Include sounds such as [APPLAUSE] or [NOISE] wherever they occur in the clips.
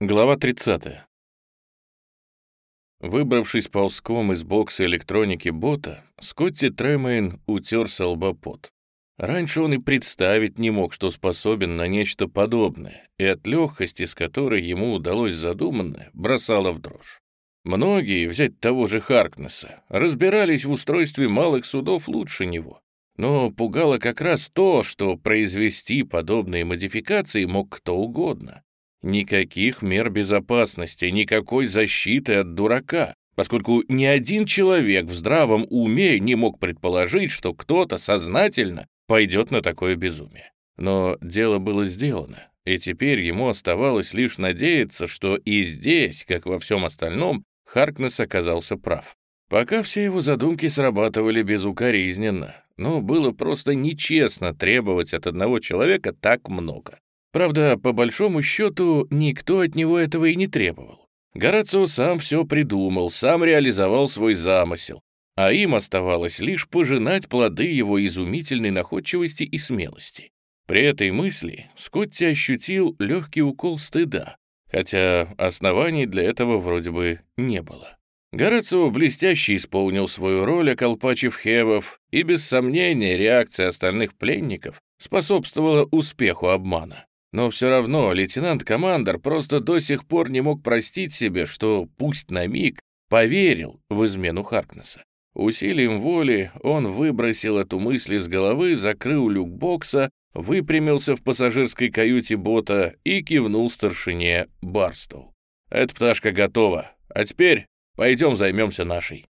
Глава 30. Выбравшись ползком из бокса электроники бота, Скотти Тремейн утер со пот. Раньше он и представить не мог, что способен на нечто подобное, и от легкости, с которой ему удалось задуманное, бросало в дрожь. Многие, взять того же Харкнесса, разбирались в устройстве малых судов лучше него. Но пугало как раз то, что произвести подобные модификации мог кто угодно. Никаких мер безопасности, никакой защиты от дурака, поскольку ни один человек в здравом уме не мог предположить, что кто-то сознательно пойдет на такое безумие. Но дело было сделано, и теперь ему оставалось лишь надеяться, что и здесь, как во всем остальном, Харкнес оказался прав. Пока все его задумки срабатывали безукоризненно, но было просто нечестно требовать от одного человека так много. Правда, по большому счету, никто от него этого и не требовал. Горацио сам все придумал, сам реализовал свой замысел, а им оставалось лишь пожинать плоды его изумительной находчивости и смелости. При этой мысли Скотти ощутил легкий укол стыда, хотя оснований для этого вроде бы не было. Горацио блестяще исполнил свою роль, околпачив Хевов, и без сомнения реакция остальных пленников способствовала успеху обмана. Но все равно лейтенант-командор просто до сих пор не мог простить себе, что, пусть на миг, поверил в измену Харкнесса. Усилием воли он выбросил эту мысль из головы, закрыл люк бокса, выпрямился в пассажирской каюте бота и кивнул старшине Барстоу. «Эта пташка готова, а теперь пойдем займемся нашей».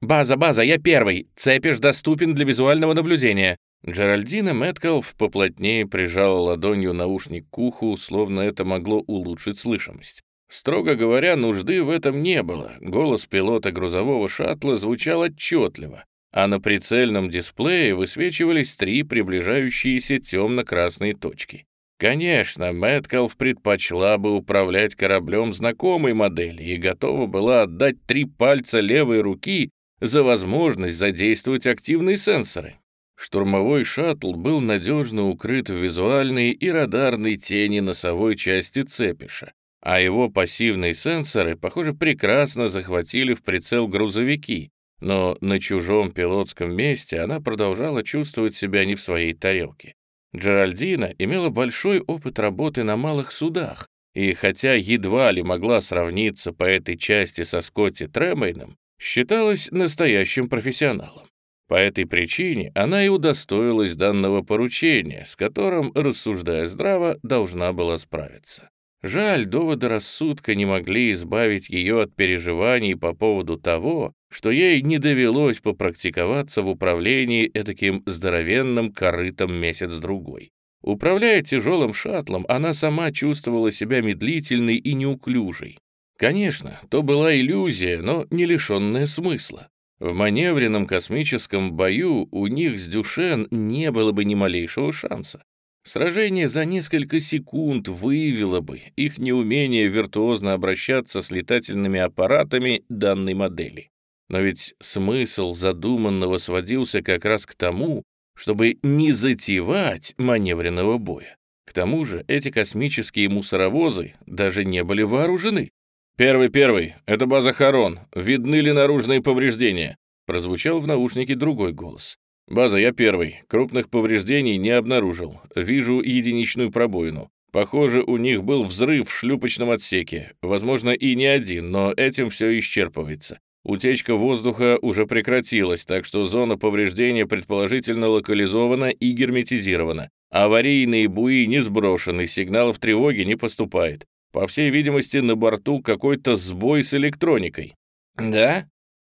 «База, база, я первый! Цепиш доступен для визуального наблюдения!» Джеральдина Мэткалф поплотнее прижала ладонью наушник к уху, словно это могло улучшить слышимость. Строго говоря, нужды в этом не было. Голос пилота грузового шаттла звучал отчетливо, а на прицельном дисплее высвечивались три приближающиеся темно-красные точки. Конечно, Мэткалф предпочла бы управлять кораблем знакомой модели и готова была отдать три пальца левой руки за возможность задействовать активные сенсоры. Штурмовой шаттл был надежно укрыт в визуальной и радарной тени носовой части цепиша, а его пассивные сенсоры, похоже, прекрасно захватили в прицел грузовики, но на чужом пилотском месте она продолжала чувствовать себя не в своей тарелке. Джеральдина имела большой опыт работы на малых судах, и хотя едва ли могла сравниться по этой части со Скотти Тремейном, считалась настоящим профессионалом. По этой причине она и удостоилась данного поручения, с которым, рассуждая здраво, должна была справиться. Жаль, доводы рассудка не могли избавить ее от переживаний по поводу того, что ей не довелось попрактиковаться в управлении этаким здоровенным корытом месяц-другой. Управляя тяжелым шаттлом, она сама чувствовала себя медлительной и неуклюжей. Конечно, то была иллюзия, но не лишенная смысла. В маневренном космическом бою у них с Дюшен не было бы ни малейшего шанса. Сражение за несколько секунд выявило бы их неумение виртуозно обращаться с летательными аппаратами данной модели. Но ведь смысл задуманного сводился как раз к тому, чтобы не затевать маневренного боя. К тому же эти космические мусоровозы даже не были вооружены. «Первый, первый, это база Харон. Видны ли наружные повреждения?» Прозвучал в наушнике другой голос. «База, я первый. Крупных повреждений не обнаружил. Вижу единичную пробоину. Похоже, у них был взрыв в шлюпочном отсеке. Возможно, и не один, но этим все исчерпывается. Утечка воздуха уже прекратилась, так что зона повреждения предположительно локализована и герметизирована. Аварийные буи не сброшены, сигналов тревоги не поступает. По всей видимости, на борту какой-то сбой с электроникой». «Да?»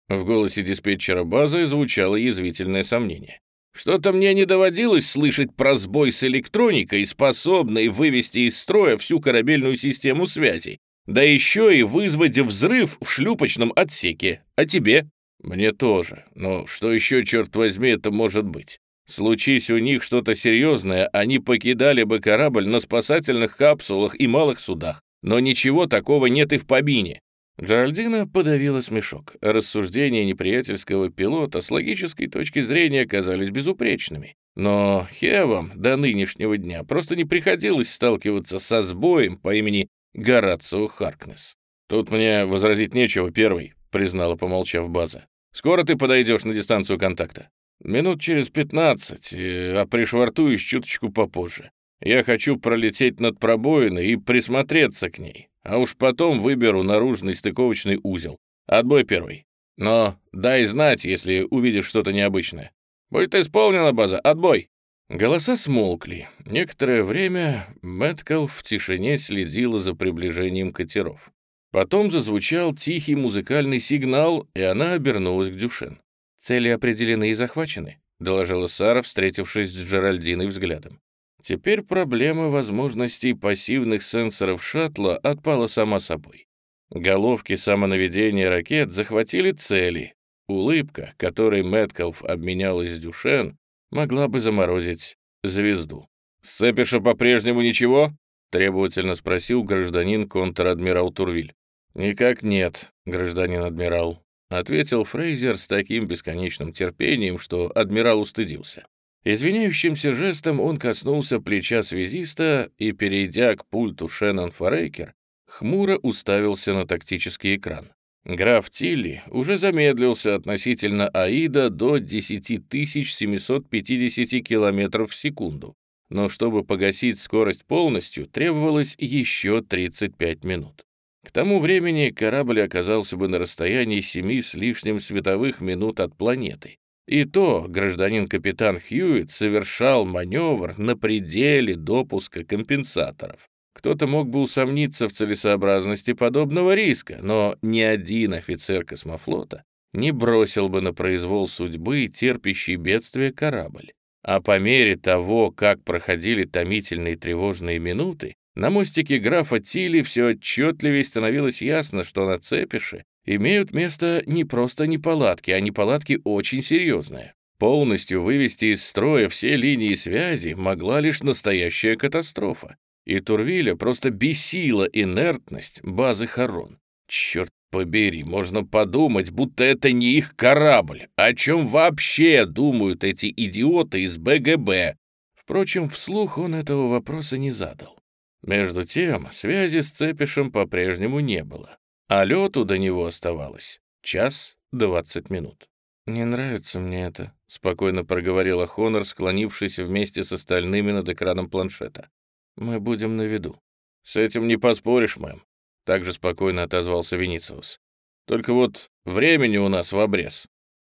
В голосе диспетчера базы звучало язвительное сомнение. «Что-то мне не доводилось слышать про сбой с электроникой, способной вывести из строя всю корабельную систему связи, да еще и вызвать взрыв в шлюпочном отсеке. А тебе?» «Мне тоже. Но что еще, черт возьми, это может быть? Случись у них что-то серьезное, они покидали бы корабль на спасательных капсулах и малых судах. Но ничего такого нет и в Побине. Джеральдина подавила смешок. Рассуждения неприятельского пилота с логической точки зрения казались безупречными. Но Хевам до нынешнего дня просто не приходилось сталкиваться со сбоем по имени Горацио Харкнес. «Тут мне возразить нечего, первый», — признала, помолчав база. «Скоро ты подойдешь на дистанцию контакта?» «Минут через пятнадцать, э, а пришвартуюсь чуточку попозже. Я хочу пролететь над пробоиной и присмотреться к ней, а уж потом выберу наружный стыковочный узел. Отбой первый. Но дай знать, если увидишь что-то необычное. Будет исполнена база. Отбой!» Голоса смолкли. Некоторое время Мэткал в тишине следила за приближением катеров. Потом зазвучал тихий музыкальный сигнал, и она обернулась к Дюшен. «Цели определены и захвачены», — доложила Сара, встретившись с Джеральдиной взглядом. Теперь проблема возможностей пассивных сенсоров шаттла отпала сама собой. Головки самонаведения ракет захватили цели. Улыбка, которой Мэткалф обменялась Дюшен, могла бы заморозить звезду. «С Эпиша по-прежнему ничего?» — требовательно спросил гражданин контр-адмирал Турвиль. «Никак нет, гражданин адмирал», — ответил Фрейзер с таким бесконечным терпением, что адмирал устыдился. Извиняющимся жестом он коснулся плеча связиста и, перейдя к пульту Шеннон Форейкер, хмуро уставился на тактический экран. Граф Тилли уже замедлился относительно Аида до 10750 км в секунду, но чтобы погасить скорость полностью, требовалось еще 35 минут. К тому времени корабль оказался бы на расстоянии 7 с лишним световых минут от планеты. И то гражданин-капитан Хьюитт совершал маневр на пределе допуска компенсаторов. Кто-то мог бы усомниться в целесообразности подобного риска, но ни один офицер космофлота не бросил бы на произвол судьбы терпящий бедствие корабль. А по мере того, как проходили томительные тревожные минуты, на мостике графа Тилли все отчетливее становилось ясно, что на Цепише имеют место не просто неполадки, а неполадки очень серьезные. Полностью вывести из строя все линии связи могла лишь настоящая катастрофа и Турвиля просто бесила инертность базы Харон. Черт побери, можно подумать, будто это не их корабль. О чем вообще думают эти идиоты из БГБ? Впрочем, вслух он этого вопроса не задал. Между тем, связи с Цепишем по-прежнему не было, а лету до него оставалось час двадцать минут. «Не нравится мне это», — спокойно проговорила Хонор, склонившись вместе с остальными над экраном планшета. Мы будем на виду. С этим не поспоришь, мэм. Также спокойно отозвался Венициус. Только вот времени у нас в обрез.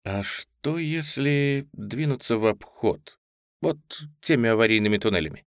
А что, если двинуться в обход? Вот теми аварийными туннелями?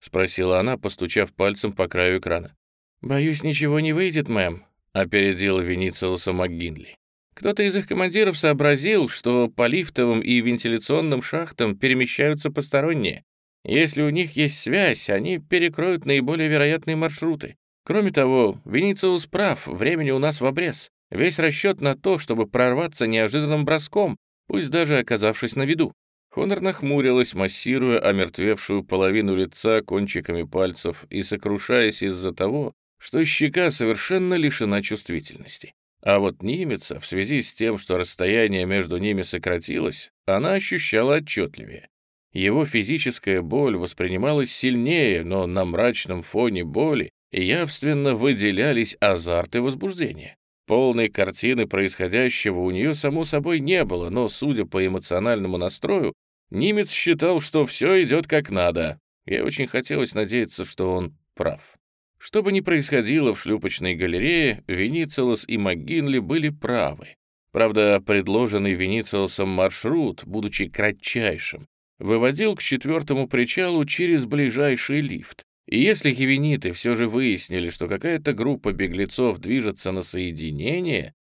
Спросила она, постучав пальцем по краю экрана. «Боюсь, ничего не выйдет, мэм», — опередила Венициуса МакГинли. Кто-то из их командиров сообразил, что по лифтовым и вентиляционным шахтам перемещаются посторонние. Если у них есть связь, они перекроют наиболее вероятные маршруты. Кроме того, Венициус прав, времени у нас в обрез. Весь расчет на то, чтобы прорваться неожиданным броском, пусть даже оказавшись на виду. Хонор нахмурилась, массируя омертвевшую половину лица кончиками пальцев и сокрушаясь из-за того, что щека совершенно лишена чувствительности. А вот Нимица, в связи с тем, что расстояние между ними сократилось, она ощущала отчетливее. Его физическая боль воспринималась сильнее, но на мрачном фоне боли явственно выделялись азарт и возбуждение. Полной картины происходящего у нее, само собой, не было, но, судя по эмоциональному настрою, Нимец считал, что все идет как надо. Ей очень хотелось надеяться, что он прав. Что бы ни происходило в шлюпочной галерее, Веницелос и МакГинли были правы. Правда, предложенный Веницелосом маршрут, будучи кратчайшим, выводил к четвертому причалу через ближайший лифт. И если хивениты все же выяснили, что какая-то группа беглецов движется на соединение...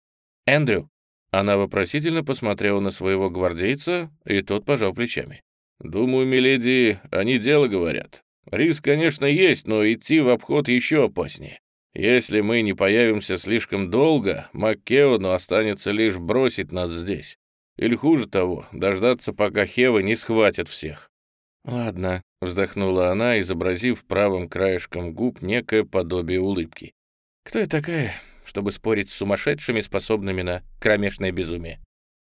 «Эндрю!» Она вопросительно посмотрела на своего гвардейца, и тот пожал плечами. «Думаю, миледи, они дело говорят. Риск, конечно, есть, но идти в обход еще опаснее. Если мы не появимся слишком долго, Маккеону останется лишь бросить нас здесь. Или хуже того, дождаться, пока Хева не схватят всех. «Ладно», — вздохнула она, изобразив правым краешком губ некое подобие улыбки. «Кто я такая, чтобы спорить с сумасшедшими, способными на кромешное безумие?»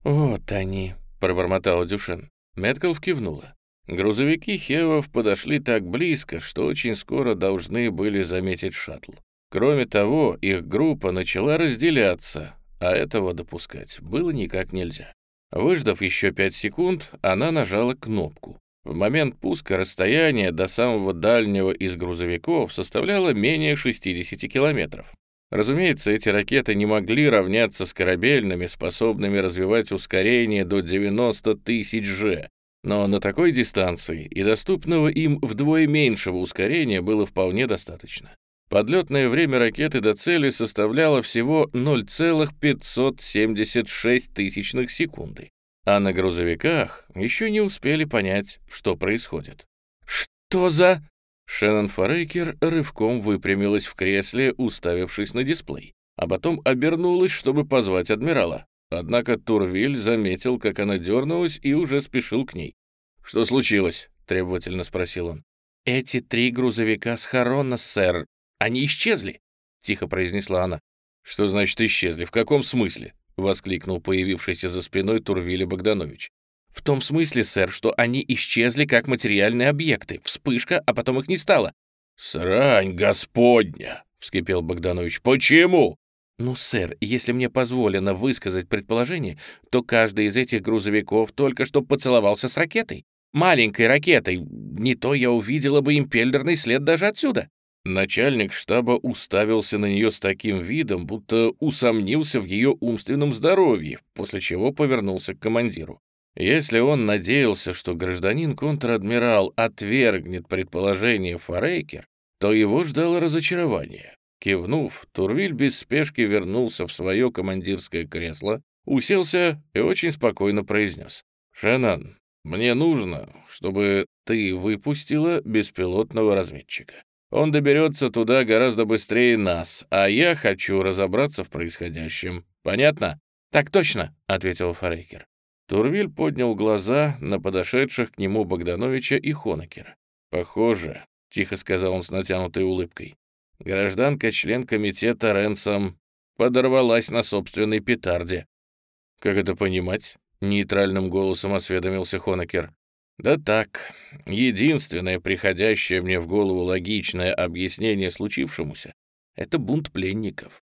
«Вот они», — пробормотала Дюшен. Меткалф кивнула. Грузовики Хевов подошли так близко, что очень скоро должны были заметить шаттл. Кроме того, их группа начала разделяться, а этого допускать было никак нельзя. Выждав еще пять секунд, она нажала кнопку. В момент пуска расстояние до самого дальнего из грузовиков составляло менее 60 километров. Разумеется, эти ракеты не могли равняться с корабельными, способными развивать ускорение до 90 тысяч G, но на такой дистанции и доступного им вдвое меньшего ускорения было вполне достаточно. Подлетное время ракеты до цели составляло всего 0,576 тысячных секунды, а на грузовиках еще не успели понять, что происходит. «Что за...» Шеннон Форейкер рывком выпрямилась в кресле, уставившись на дисплей, а потом обернулась, чтобы позвать адмирала. Однако Турвиль заметил, как она дернулась и уже спешил к ней. «Что случилось?» — требовательно спросил он. «Эти три грузовика с Харона, сэр, они исчезли!» — тихо произнесла она. «Что значит исчезли? В каком смысле?» — воскликнул появившийся за спиной Турвиля Богданович. «В том смысле, сэр, что они исчезли как материальные объекты. Вспышка, а потом их не стало». «Срань господня!» — вскипел Богданович. «Почему?» «Ну, сэр, если мне позволено высказать предположение, то каждый из этих грузовиков только что поцеловался с ракетой. Маленькой ракетой. Не то я увидела бы импеллерный след даже отсюда». Начальник штаба уставился на нее с таким видом, будто усомнился в ее умственном здоровье, после чего повернулся к командиру. Если он надеялся, что гражданин контр-адмирал отвергнет предположение Форейкер, то его ждало разочарование. Кивнув, Турвиль без спешки вернулся в свое командирское кресло, уселся и очень спокойно произнес. «Шеннон, мне нужно, чтобы ты выпустила беспилотного разведчика. Он доберется туда гораздо быстрее нас, а я хочу разобраться в происходящем. Понятно?» «Так точно», — ответил Форейкер. Турвиль поднял глаза на подошедших к нему Богдановича и Хонекера. «Похоже», — тихо сказал он с натянутой улыбкой, «гражданка-член комитета Ренсом подорвалась на собственной петарде». «Как это понимать?» — нейтральным голосом осведомился Хонекер. Да так, единственное приходящее мне в голову логичное объяснение случившемуся — это бунт пленников.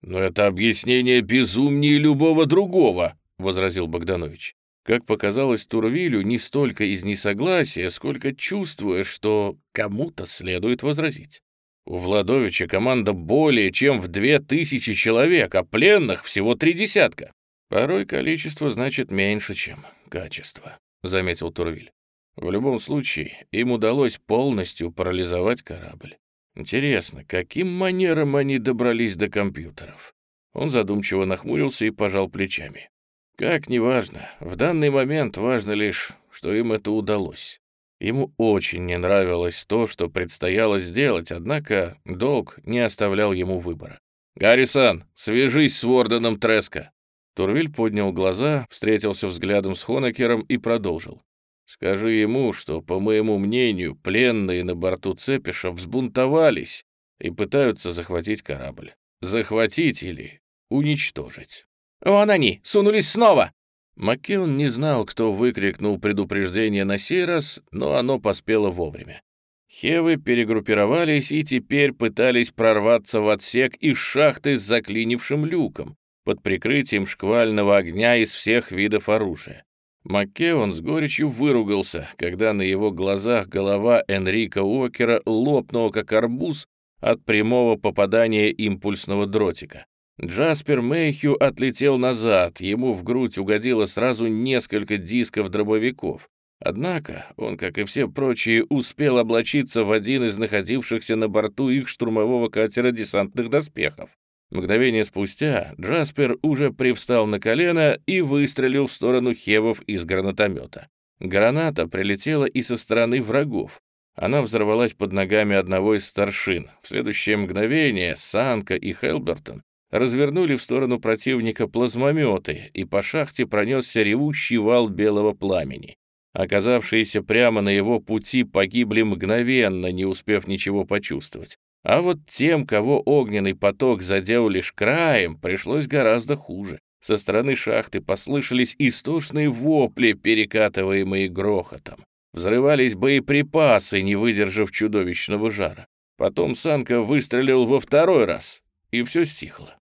«Но это объяснение безумнее любого другого», — возразил Богданович. Как показалось Турвилю, не столько из несогласия, сколько чувствуя, что кому-то следует возразить. У Владовича команда более чем в две тысячи человек, а пленных всего три десятка. Порой количество значит меньше, чем качество. — заметил Турвиль. В любом случае, им удалось полностью парализовать корабль. Интересно, каким манером они добрались до компьютеров? Он задумчиво нахмурился и пожал плечами. Как неважно, в данный момент важно лишь, что им это удалось. Ему очень не нравилось то, что предстояло сделать, однако долг не оставлял ему выбора. «Гаррисон, свяжись с Ворденом Треска!» Турвиль поднял глаза, встретился взглядом с Хонекером и продолжил. «Скажи ему, что, по моему мнению, пленные на борту Цепиша взбунтовались и пытаются захватить корабль. Захватить или уничтожить». «Вон они! Сунулись снова!» Маккеон не знал, кто выкрикнул предупреждение на сей раз, но оно поспело вовремя. Хевы перегруппировались и теперь пытались прорваться в отсек из шахты с заклинившим люком, под прикрытием шквального огня из всех видов оружия. Маккеон с горечью выругался, когда на его глазах голова Энрика Уокера лопнула как арбуз от прямого попадания импульсного дротика. Джаспер Мэйхью отлетел назад, ему в грудь угодило сразу несколько дисков дробовиков. Однако он, как и все прочие, успел облачиться в один из находившихся на борту их штурмового катера десантных доспехов. Мгновение спустя Джаспер уже привстал на колено и выстрелил в сторону хевов из гранатомета. Граната прилетела и со стороны врагов. Она взорвалась под ногами одного из старшин. В следующее мгновение Санка и Хелбертон развернули в сторону противника плазмометы, и по шахте пронесся ревущий вал белого пламени. Оказавшиеся прямо на его пути погибли мгновенно, не успев ничего почувствовать. А вот тем, кого огненный поток задел лишь краем, пришлось гораздо хуже. Со стороны шахты послышались истошные вопли, перекатываемые грохотом. Взрывались боеприпасы, не выдержав чудовищного жара. Потом Санка выстрелил во второй раз, и все стихло.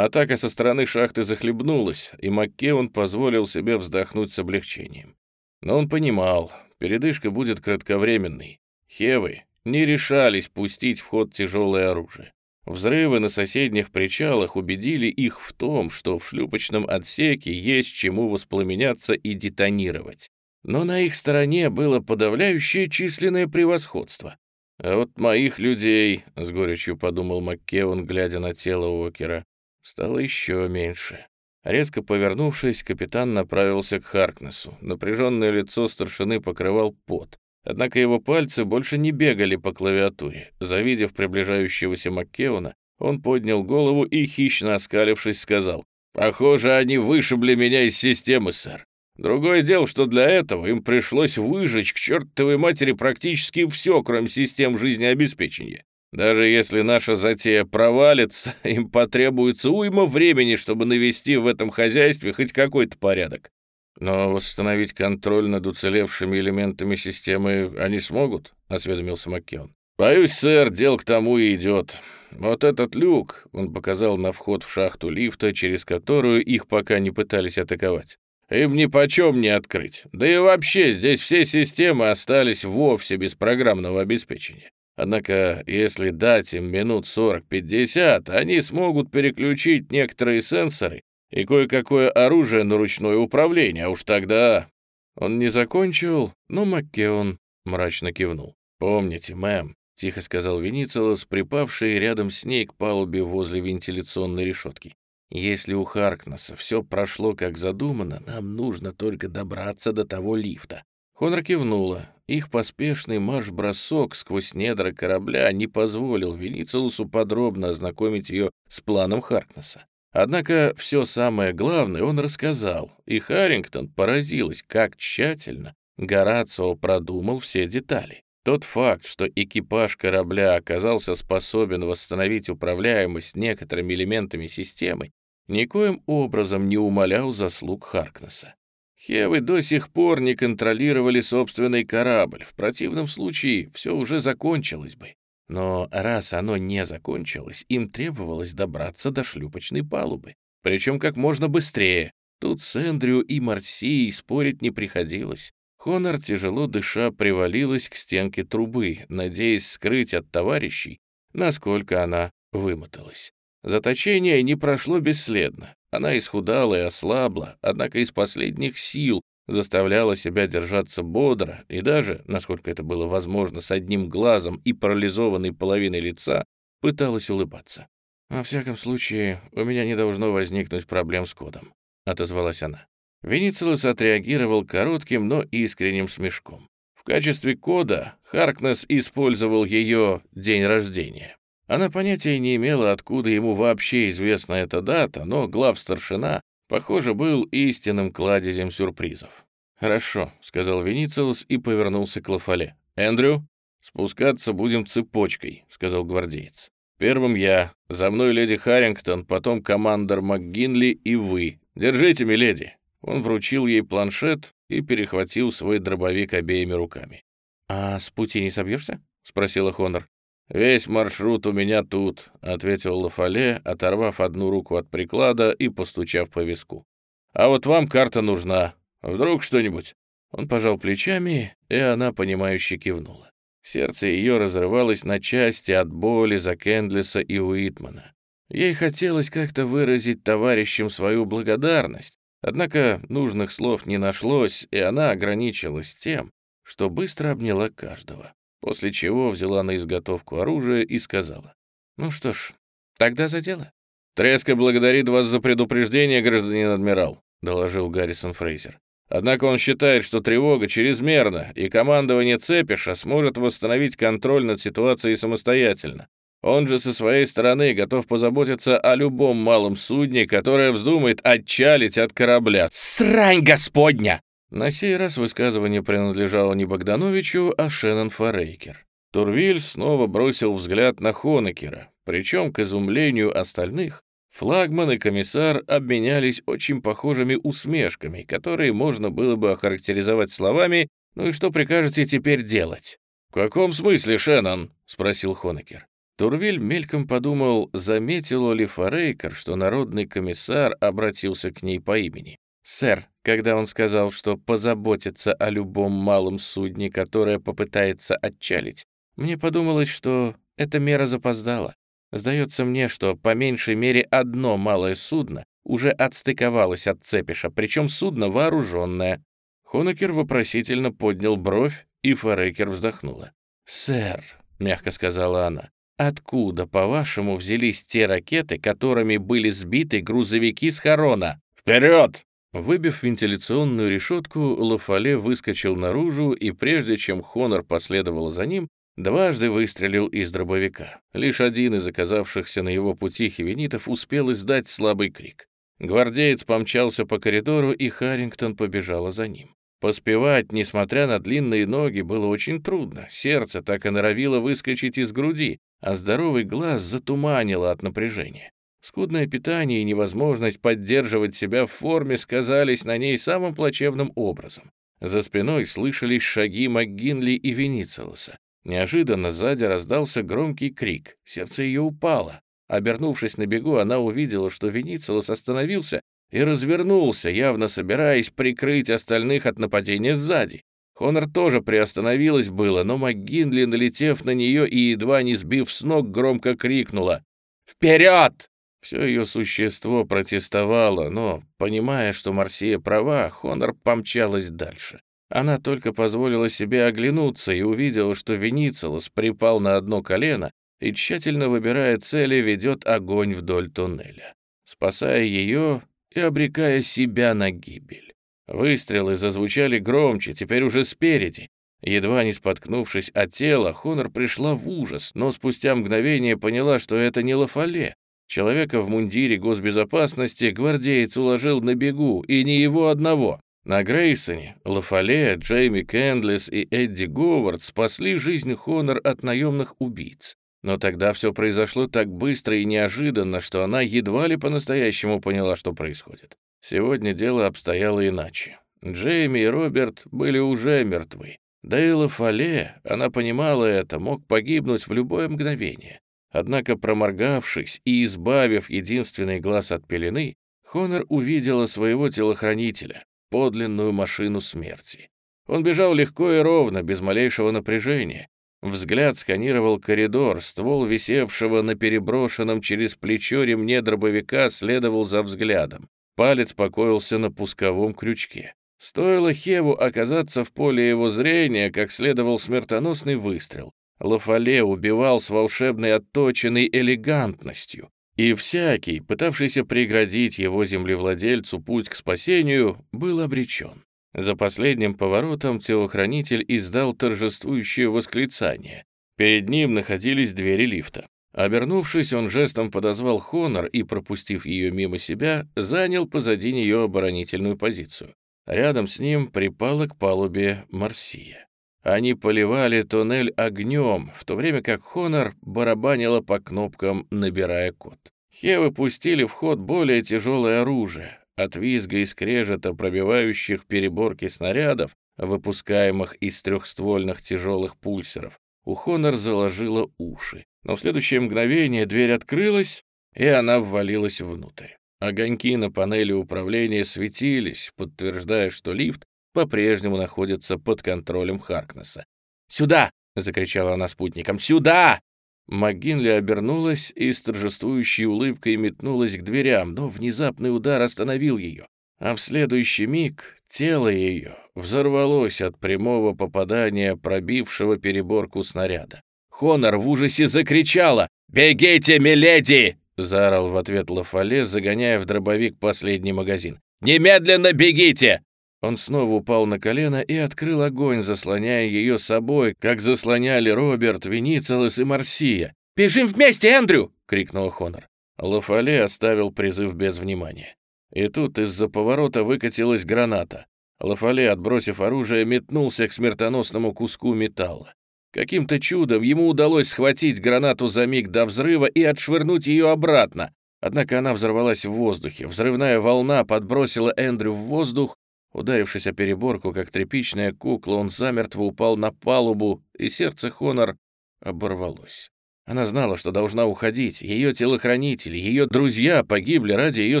Атака со стороны шахты захлебнулась, и Маккеон позволил себе вздохнуть с облегчением. Но он понимал, передышка будет кратковременной. Хевы не решались пустить в ход тяжелое оружие. Взрывы на соседних причалах убедили их в том, что в шлюпочном отсеке есть чему воспламеняться и детонировать. Но на их стороне было подавляющее численное превосходство. А вот моих людей, — с горечью подумал Маккеон, глядя на тело Окера, — стало еще меньше. Резко повернувшись, капитан направился к Харкнесу. Напряженное лицо старшины покрывал пот. Однако его пальцы больше не бегали по клавиатуре. Завидев приближающегося Маккеона, он поднял голову и, хищно оскалившись, сказал, «Похоже, они вышибли меня из системы, сэр. Другое дело, что для этого им пришлось выжечь к чертовой матери практически все, кроме систем жизнеобеспечения. Даже если наша затея провалится, [LAUGHS] им потребуется уйма времени, чтобы навести в этом хозяйстве хоть какой-то порядок. «Но восстановить контроль над уцелевшими элементами системы они смогут?» — осведомился Маккеон. «Боюсь, сэр, дел к тому и идет. Вот этот люк», — он показал на вход в шахту лифта, через которую их пока не пытались атаковать. «Им ни почем не открыть. Да и вообще, здесь все системы остались вовсе без программного обеспечения. Однако, если дать им минут 40-50, они смогут переключить некоторые сенсоры и кое-какое оружие на ручное управление, а уж тогда...» Он не закончил, но Маккеон мрачно кивнул. «Помните, мэм», — тихо сказал Веницелос, припавший рядом с ней к палубе возле вентиляционной решетки. «Если у Харкнесса все прошло как задумано, нам нужно только добраться до того лифта». Хонор кивнула. Их поспешный марш-бросок сквозь недра корабля не позволил Веницелосу подробно ознакомить ее с планом Харкнесса. Однако все самое главное он рассказал, и Харрингтон поразилась, как тщательно Горацио продумал все детали. Тот факт, что экипаж корабля оказался способен восстановить управляемость некоторыми элементами системы, никоим образом не умалял заслуг Харкнесса. Хевы до сих пор не контролировали собственный корабль, в противном случае все уже закончилось бы. Но раз оно не закончилось, им требовалось добраться до шлюпочной палубы. Причем как можно быстрее. Тут с Эндрю и Марсией спорить не приходилось. Хонор, тяжело дыша, привалилась к стенке трубы, надеясь скрыть от товарищей, насколько она вымоталась. Заточение не прошло бесследно. Она исхудала и ослабла, однако из последних сил заставляла себя держаться бодро и даже, насколько это было возможно, с одним глазом и парализованной половиной лица, пыталась улыбаться. «Во всяком случае, у меня не должно возникнуть проблем с кодом», — отозвалась она. Веницелос отреагировал коротким, но искренним смешком. В качестве кода Харкнес использовал ее день рождения. Она понятия не имела, откуда ему вообще известна эта дата, но глав-старшина похоже, был истинным кладезем сюрпризов. «Хорошо», — сказал Венициус и повернулся к Лафале. «Эндрю, спускаться будем цепочкой», — сказал гвардеец. «Первым я, за мной леди Харрингтон, потом командор МакГинли и вы. Держите, миледи». Он вручил ей планшет и перехватил свой дробовик обеими руками. «А с пути не собьешься?» — спросила Хонор. «Весь маршрут у меня тут», — ответил Лафале, оторвав одну руку от приклада и постучав по виску. «А вот вам карта нужна. Вдруг что-нибудь?» Он пожал плечами, и она, понимающе кивнула. Сердце ее разрывалось на части от боли за Кендлиса и Уитмана. Ей хотелось как-то выразить товарищам свою благодарность, однако нужных слов не нашлось, и она ограничилась тем, что быстро обняла каждого после чего взяла на изготовку оружие и сказала. «Ну что ж, тогда за дело». «Треска благодарит вас за предупреждение, гражданин адмирал», — доложил Гаррисон Фрейзер. «Однако он считает, что тревога чрезмерна, и командование Цепиша сможет восстановить контроль над ситуацией самостоятельно. Он же со своей стороны готов позаботиться о любом малом судне, которое вздумает отчалить от корабля. «Срань господня!» На сей раз высказывание принадлежало не Богдановичу, а Шеннон Форейкер. Турвиль снова бросил взгляд на Хонекера, причем, к изумлению остальных, флагман и комиссар обменялись очень похожими усмешками, которые можно было бы охарактеризовать словами Ну и что прикажете теперь делать?» «В каком смысле, Шеннон?» — спросил Хонекер. Турвиль мельком подумал, заметил ли Форейкер, что народный комиссар обратился к ней по имени. «Сэр, когда он сказал, что позаботится о любом малом судне, которое попытается отчалить, мне подумалось, что эта мера запоздала. Сдается мне, что по меньшей мере одно малое судно уже отстыковалось от цепиша, причем судно вооруженное». Хонекер вопросительно поднял бровь, и Форейкер вздохнула. «Сэр», — мягко сказала она, — «откуда, по-вашему, взялись те ракеты, которыми были сбиты грузовики с Харона?» «Вперед!» Выбив вентиляционную решетку, Лафале выскочил наружу, и прежде чем Хонор последовал за ним, дважды выстрелил из дробовика. Лишь один из оказавшихся на его пути хивенитов успел издать слабый крик. Гвардеец помчался по коридору, и Харрингтон побежала за ним. Поспевать, несмотря на длинные ноги, было очень трудно. Сердце так и норовило выскочить из груди, а здоровый глаз затуманило от напряжения. Скудное питание и невозможность поддерживать себя в форме сказались на ней самым плачевным образом. За спиной слышались шаги МакГинли и Веницелоса. Неожиданно сзади раздался громкий крик. Сердце ее упало. Обернувшись на бегу, она увидела, что Веницелос остановился и развернулся, явно собираясь прикрыть остальных от нападения сзади. Хонор тоже приостановилась было, но МакГинли, налетев на нее и едва не сбив с ног, громко крикнула «Вперед!». Все ее существо протестовало, но, понимая, что Марсия права, Хонор помчалась дальше. Она только позволила себе оглянуться и увидела, что Веницелос припал на одно колено и, тщательно выбирая цели, ведет огонь вдоль туннеля. Спасая ее и обрекая себя на гибель. Выстрелы зазвучали громче, теперь уже спереди. Едва не споткнувшись от тела, Хонор пришла в ужас, но спустя мгновение поняла, что это не Лафале, Человека в мундире госбезопасности гвардеец уложил на бегу, и не его одного. На Грейсоне Лафале, Джейми Кэндлис и Эдди Говард спасли жизнь Хонор от наемных убийц. Но тогда все произошло так быстро и неожиданно, что она едва ли по-настоящему поняла, что происходит. Сегодня дело обстояло иначе. Джейми и Роберт были уже мертвы. Да и Лафале, она понимала это, мог погибнуть в любое мгновение. Однако, проморгавшись и избавив единственный глаз от пелены, Хонор увидела своего телохранителя, подлинную машину смерти. Он бежал легко и ровно, без малейшего напряжения. Взгляд сканировал коридор, ствол висевшего на переброшенном через плечо ремне дробовика следовал за взглядом. Палец покоился на пусковом крючке. Стоило Хеву оказаться в поле его зрения, как следовал смертоносный выстрел. Лафале убивал с волшебной отточенной элегантностью, и всякий, пытавшийся преградить его землевладельцу путь к спасению, был обречен. За последним поворотом телохранитель издал торжествующее восклицание. Перед ним находились двери лифта. Обернувшись, он жестом подозвал Хонор и, пропустив ее мимо себя, занял позади нее оборонительную позицию. Рядом с ним припала к палубе Марсия. Они поливали туннель огнем, в то время как Хонор барабанила по кнопкам, набирая код. Хевы пустили в ход более тяжелое оружие. От визга и скрежета пробивающих переборки снарядов, выпускаемых из трехствольных тяжелых пульсеров, у Хонор заложила уши. Но в следующее мгновение дверь открылась, и она ввалилась внутрь. Огоньки на панели управления светились, подтверждая, что лифт по-прежнему находится под контролем Харкнесса. «Сюда!» — закричала она спутником. «Сюда!» МакГинли обернулась и с торжествующей улыбкой метнулась к дверям, но внезапный удар остановил ее. А в следующий миг тело ее взорвалось от прямого попадания пробившего переборку снаряда. Хонор в ужасе закричала «Бегите, миледи!» — заорал в ответ Лафале, загоняя в дробовик последний магазин. «Немедленно бегите!» Он снова упал на колено и открыл огонь, заслоняя ее собой, как заслоняли Роберт, Веницелес и Марсия. «Бежим вместе, Эндрю!» — крикнул Хонор. Лафале оставил призыв без внимания. И тут из-за поворота выкатилась граната. Лафале, отбросив оружие, метнулся к смертоносному куску металла. Каким-то чудом ему удалось схватить гранату за миг до взрыва и отшвырнуть ее обратно. Однако она взорвалась в воздухе. Взрывная волна подбросила Эндрю в воздух, Ударившись о переборку, как тряпичная кукла, он замертво упал на палубу, и сердце Хонор оборвалось. Она знала, что должна уходить. Ее телохранители, ее друзья погибли ради ее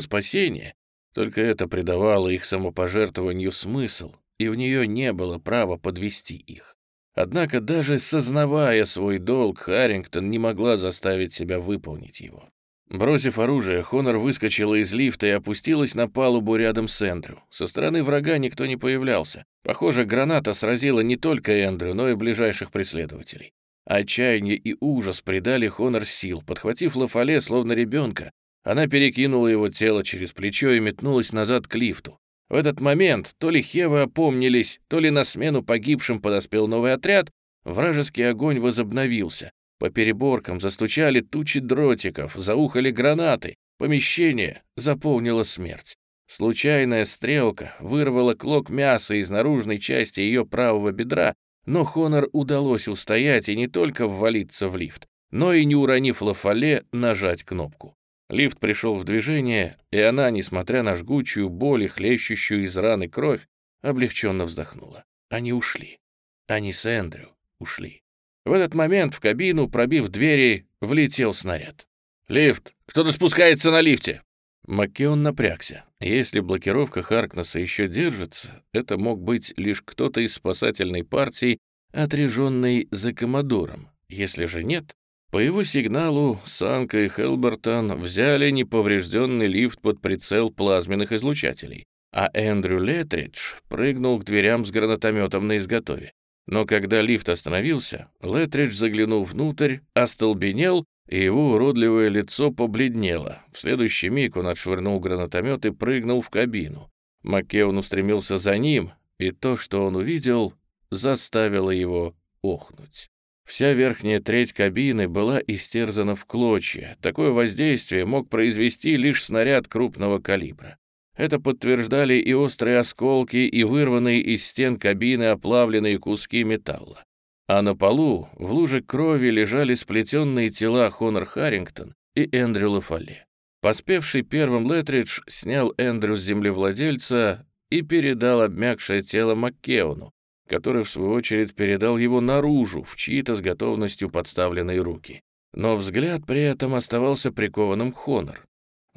спасения. Только это придавало их самопожертвованию смысл, и у нее не было права подвести их. Однако даже сознавая свой долг, Харрингтон не могла заставить себя выполнить его. Бросив оружие, Хонор выскочила из лифта и опустилась на палубу рядом с Эндрю. Со стороны врага никто не появлялся. Похоже, граната сразила не только Эндрю, но и ближайших преследователей. Отчаяние и ужас придали Хонор сил. Подхватив Лафале, словно ребенка, она перекинула его тело через плечо и метнулась назад к лифту. В этот момент то ли Хевы опомнились, то ли на смену погибшим подоспел новый отряд, вражеский огонь возобновился. По переборкам застучали тучи дротиков, заухали гранаты, помещение заполнила смерть. Случайная стрелка вырвала клок мяса из наружной части ее правого бедра, но Хонор удалось устоять и не только ввалиться в лифт, но и, не уронив Лафале, нажать кнопку. Лифт пришел в движение, и она, несмотря на жгучую боль и хлещущую из раны кровь, облегченно вздохнула. Они ушли. Они с Эндрю ушли. В этот момент в кабину, пробив двери, влетел снаряд. «Лифт! Кто-то спускается на лифте!» Маккеон напрягся. Если блокировка Харкнесса еще держится, это мог быть лишь кто-то из спасательной партии, отряженный за Комодором. Если же нет, по его сигналу Санка и Хелбертон взяли неповрежденный лифт под прицел плазменных излучателей, а Эндрю Летридж прыгнул к дверям с гранатометом на изготове. Но когда лифт остановился, Летридж заглянул внутрь, остолбенел, и его уродливое лицо побледнело. В следующий миг он отшвырнул гранатомет и прыгнул в кабину. Маккеон устремился за ним, и то, что он увидел, заставило его охнуть. Вся верхняя треть кабины была истерзана в клочья. Такое воздействие мог произвести лишь снаряд крупного калибра. Это подтверждали и острые осколки, и вырванные из стен кабины оплавленные куски металла. А на полу в луже крови лежали сплетенные тела Хонор Харрингтон и Эндрю Лафале. Поспевший первым Летридж снял Эндрю с землевладельца и передал обмякшее тело Маккеону, который, в свою очередь, передал его наружу, в чьи-то с готовностью подставленные руки. Но взгляд при этом оставался прикованным Хонор.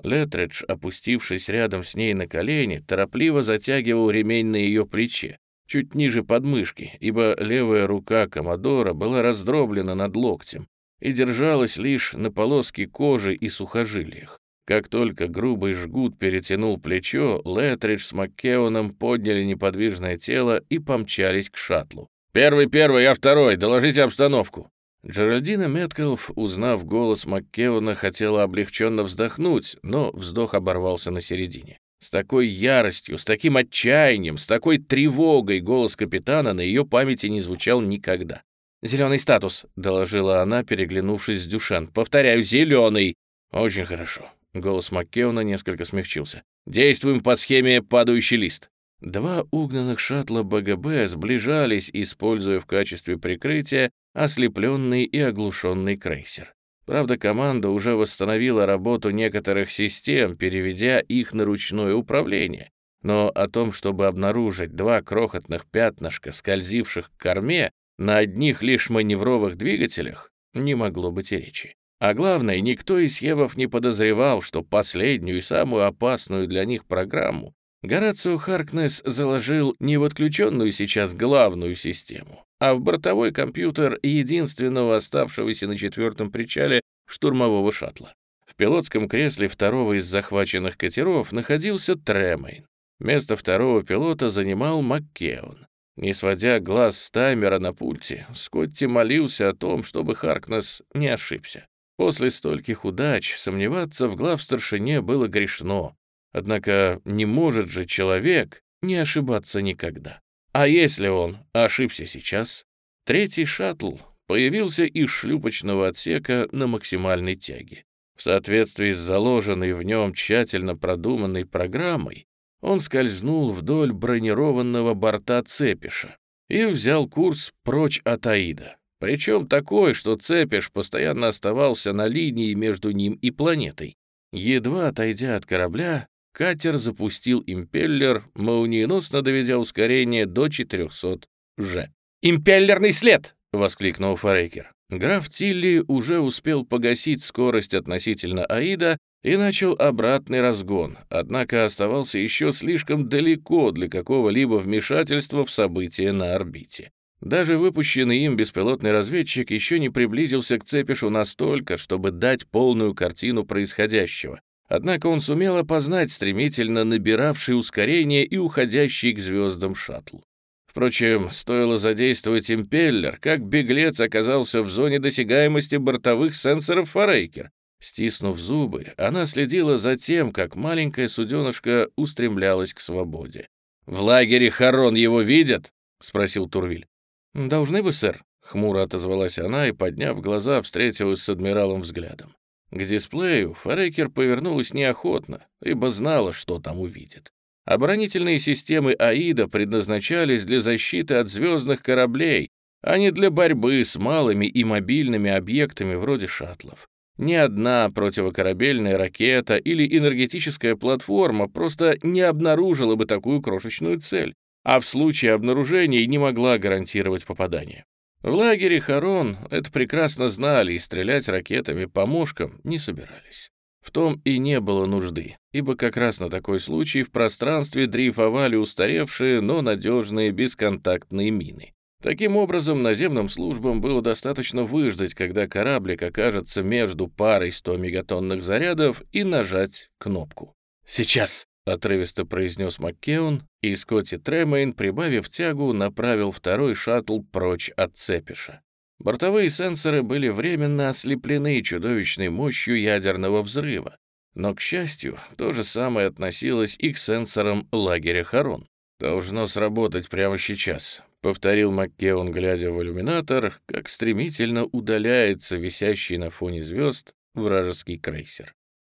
Летридж, опустившись рядом с ней на колени, торопливо затягивал ремень на ее плече, чуть ниже подмышки, ибо левая рука Комодора была раздроблена над локтем и держалась лишь на полоске кожи и сухожилиях. Как только грубый жгут перетянул плечо, Летридж с Маккеоном подняли неподвижное тело и помчались к шаттлу. «Первый, первый, я второй, доложите обстановку». Джеральдина Меткалф, узнав голос Маккеона, хотела облегченно вздохнуть, но вздох оборвался на середине. С такой яростью, с таким отчаянием, с такой тревогой голос капитана на ее памяти не звучал никогда. «Зеленый статус», — доложила она, переглянувшись с Дюшан. «Повторяю, зеленый». «Очень хорошо. Голос Маккеона несколько смягчился. «Действуем по схеме «падающий лист». Два угнанных шаттла БГБ сближались, используя в качестве прикрытия ослепленный и оглушенный крейсер. Правда, команда уже восстановила работу некоторых систем, переведя их на ручное управление. Но о том, чтобы обнаружить два крохотных пятнышка, скользивших к корме, на одних лишь маневровых двигателях, не могло быть и речи. А главное, никто из Евов не подозревал, что последнюю и самую опасную для них программу Горацио Харкнес заложил не в отключенную сейчас главную систему, а в бортовой компьютер единственного оставшегося на четвертом причале штурмового шаттла. В пилотском кресле второго из захваченных катеров находился Тремейн. Место второго пилота занимал Маккеон. Не сводя глаз с таймера на пульте, Скотти молился о том, чтобы Харкнес не ошибся. После стольких удач сомневаться в главстаршине было грешно. Однако не может же человек не ошибаться никогда. А если он ошибся сейчас? Третий шаттл появился из шлюпочного отсека на максимальной тяге. В соответствии с заложенной в нем тщательно продуманной программой, он скользнул вдоль бронированного борта Цепиша и взял курс прочь от Аида. Причем такой, что Цепиш постоянно оставался на линии между ним и планетой. Едва отойдя от корабля, катер запустил импеллер, молниеносно доведя ускорение до 400 Ж. «Импеллерный след!» — воскликнул Форейкер. Граф Тилли уже успел погасить скорость относительно Аида и начал обратный разгон, однако оставался еще слишком далеко для какого-либо вмешательства в события на орбите. Даже выпущенный им беспилотный разведчик еще не приблизился к Цепишу настолько, чтобы дать полную картину происходящего. Однако он сумел опознать стремительно набиравший ускорение и уходящий к звездам шаттл. Впрочем, стоило задействовать импеллер, как беглец оказался в зоне досягаемости бортовых сенсоров Форейкер. Стиснув зубы, она следила за тем, как маленькая суденышко устремлялась к свободе. «В лагере Харон его видят?» — спросил Турвиль. «Должны бы, сэр», — хмуро отозвалась она и, подняв глаза, встретилась с адмиралом взглядом. К дисплею Форекер повернулась неохотно, ибо знала, что там увидит. Оборонительные системы АИДа предназначались для защиты от звездных кораблей, а не для борьбы с малыми и мобильными объектами вроде шаттлов. Ни одна противокорабельная ракета или энергетическая платформа просто не обнаружила бы такую крошечную цель а в случае обнаружения не могла гарантировать попадание. В лагере Харон это прекрасно знали и стрелять ракетами по мушкам не собирались. В том и не было нужды, ибо как раз на такой случай в пространстве дрейфовали устаревшие, но надежные бесконтактные мины. Таким образом, наземным службам было достаточно выждать, когда кораблик окажется между парой 100 мегатонных зарядов и нажать кнопку. «Сейчас!» — отрывисто произнес Маккеон, и Скотти Тремейн, прибавив тягу, направил второй шаттл прочь от цепиша. Бортовые сенсоры были временно ослеплены чудовищной мощью ядерного взрыва, но, к счастью, то же самое относилось и к сенсорам лагеря Харон. «Должно сработать прямо сейчас», — повторил Маккеон, глядя в иллюминатор, как стремительно удаляется висящий на фоне звезд вражеский крейсер.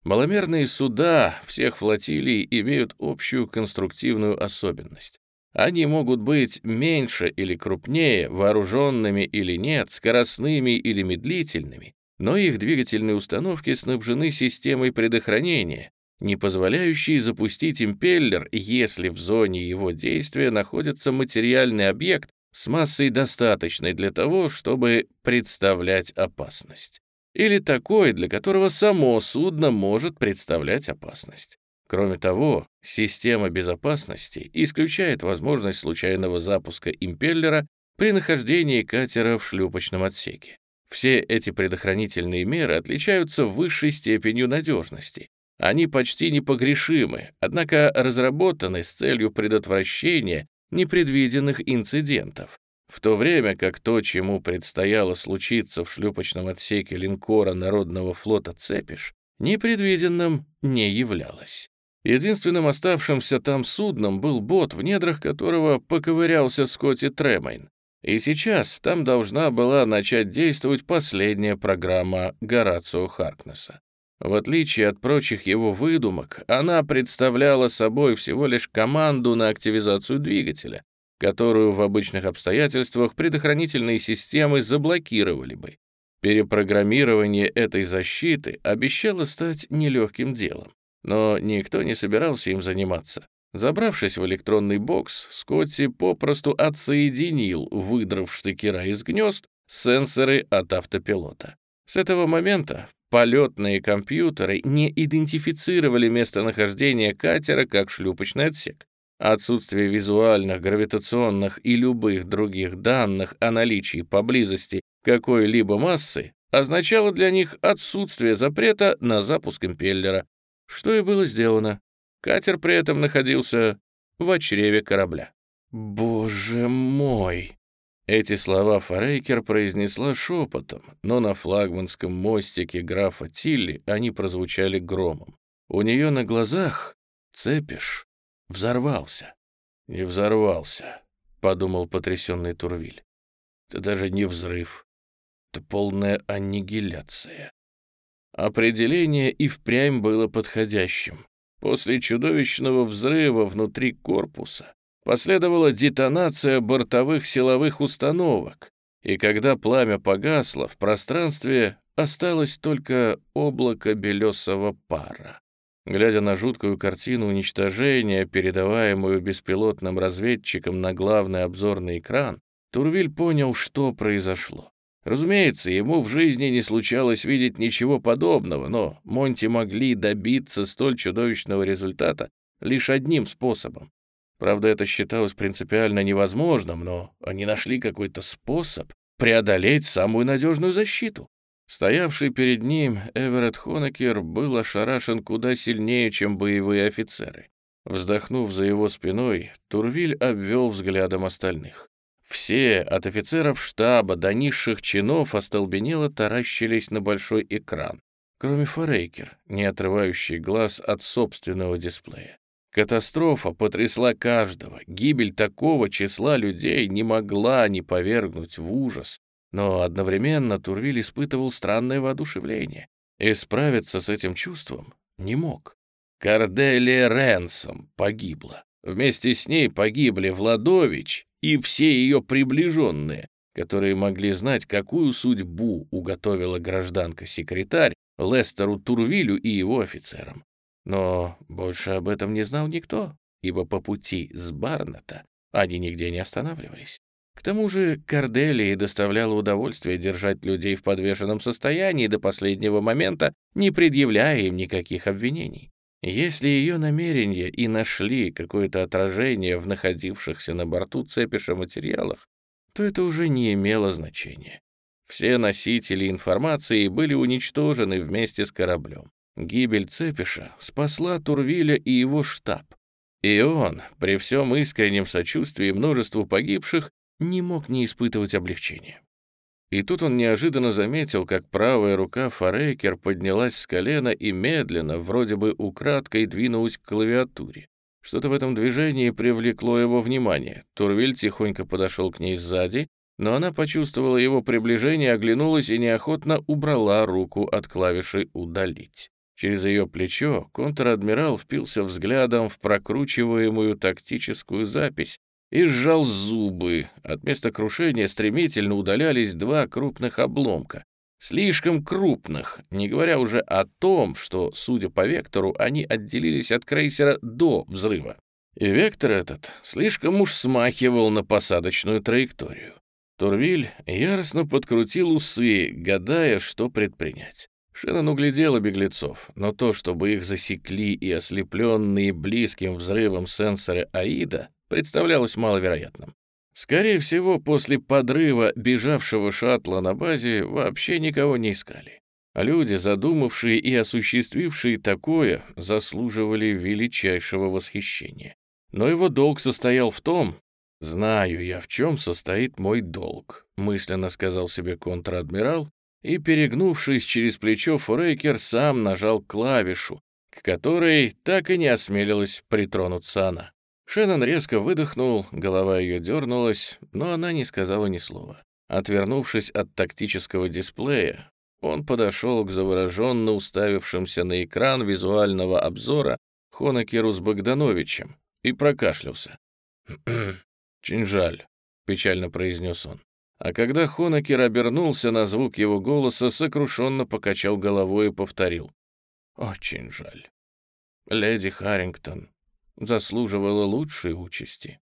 Маломерные суда всех флотилий имеют общую конструктивную особенность. Они могут быть меньше или крупнее, вооруженными или нет, скоростными или медлительными, но их двигательные установки снабжены системой предохранения, не позволяющей запустить импеллер, если в зоне его действия находится материальный объект с массой достаточной для того, чтобы представлять опасность или такой, для которого само судно может представлять опасность. Кроме того, система безопасности исключает возможность случайного запуска импеллера при нахождении катера в шлюпочном отсеке. Все эти предохранительные меры отличаются высшей степенью надежности. Они почти непогрешимы, однако разработаны с целью предотвращения непредвиденных инцидентов, в то время как то, чему предстояло случиться в шлюпочном отсеке линкора Народного флота «Цепиш», непредвиденным не являлось. Единственным оставшимся там судном был бот, в недрах которого поковырялся Скотти Тремейн. И сейчас там должна была начать действовать последняя программа Горацио Харкнесса. В отличие от прочих его выдумок, она представляла собой всего лишь команду на активизацию двигателя, которую в обычных обстоятельствах предохранительные системы заблокировали бы. Перепрограммирование этой защиты обещало стать нелегким делом, но никто не собирался им заниматься. Забравшись в электронный бокс, Скотти попросту отсоединил, выдрав штыкера из гнезд, сенсоры от автопилота. С этого момента полетные компьютеры не идентифицировали местонахождение катера как шлюпочный отсек. Отсутствие визуальных, гравитационных и любых других данных о наличии поблизости какой-либо массы означало для них отсутствие запрета на запуск импеллера, что и было сделано. Катер при этом находился в чреве корабля. «Боже мой!» Эти слова Форейкер произнесла шепотом, но на флагманском мостике графа Тилли они прозвучали громом. У нее на глазах цепиш Взорвался. Не взорвался, подумал потрясенный Турвиль. Это даже не взрыв. Это полная аннигиляция. Определение и впрямь было подходящим. После чудовищного взрыва внутри корпуса последовала детонация бортовых силовых установок, и когда пламя погасло, в пространстве осталось только облако белесого пара. Глядя на жуткую картину уничтожения, передаваемую беспилотным разведчиком на главный обзорный экран, Турвиль понял, что произошло. Разумеется, ему в жизни не случалось видеть ничего подобного, но Монти могли добиться столь чудовищного результата лишь одним способом. Правда, это считалось принципиально невозможным, но они нашли какой-то способ преодолеть самую надежную защиту. Стоявший перед ним Эверетт Хонекер был ошарашен куда сильнее, чем боевые офицеры. Вздохнув за его спиной, Турвиль обвел взглядом остальных. Все, от офицеров штаба до низших чинов, остолбенело таращились на большой экран, кроме Форейкер, не отрывающий глаз от собственного дисплея. Катастрофа потрясла каждого. Гибель такого числа людей не могла не повергнуть в ужас. Но одновременно Турвиль испытывал странное воодушевление. И справиться с этим чувством не мог. Корделия Ренсом погибла. Вместе с ней погибли Владович и все ее приближенные, которые могли знать, какую судьбу уготовила гражданка-секретарь Лестеру Турвилю и его офицерам. Но больше об этом не знал никто, ибо по пути с Барната они нигде не останавливались. К тому же Корделии доставляло удовольствие держать людей в подвешенном состоянии до последнего момента, не предъявляя им никаких обвинений. Если ее намерения и нашли какое-то отражение в находившихся на борту цепиша материалах, то это уже не имело значения. Все носители информации были уничтожены вместе с кораблем. Гибель Цепиша спасла Турвиля и его штаб. И он, при всем искреннем сочувствии множеству погибших, не мог не испытывать облегчения. И тут он неожиданно заметил, как правая рука Форейкер поднялась с колена и медленно, вроде бы украдкой, двинулась к клавиатуре. Что-то в этом движении привлекло его внимание. Турвиль тихонько подошел к ней сзади, но она почувствовала его приближение, оглянулась и неохотно убрала руку от клавиши «Удалить». Через ее плечо контр-адмирал впился взглядом в прокручиваемую тактическую запись и сжал зубы. От места крушения стремительно удалялись два крупных обломка. Слишком крупных, не говоря уже о том, что, судя по вектору, они отделились от крейсера до взрыва. И вектор этот слишком уж смахивал на посадочную траекторию. Турвиль яростно подкрутил усы, гадая, что предпринять. Шеннон углядела беглецов, но то, чтобы их засекли и ослепленные близким взрывом сенсоры АИДа, представлялось маловероятным. Скорее всего, после подрыва бежавшего шаттла на базе вообще никого не искали. А люди, задумавшие и осуществившие такое, заслуживали величайшего восхищения. Но его долг состоял в том, «Знаю я, в чем состоит мой долг», — мысленно сказал себе контр-адмирал и, перегнувшись через плечо, Форейкер сам нажал клавишу, к которой так и не осмелилась притронуться она. Шеннон резко выдохнул, голова ее дернулась, но она не сказала ни слова. Отвернувшись от тактического дисплея, он подошел к завороженно уставившимся на экран визуального обзора Хонакеру с Богдановичем и прокашлялся. «Очень жаль», — печально произнес он. А когда Хонакер обернулся на звук его голоса, сокрушенно покачал головой и повторил. «Очень жаль. Леди Харрингтон заслуживала лучшей участи».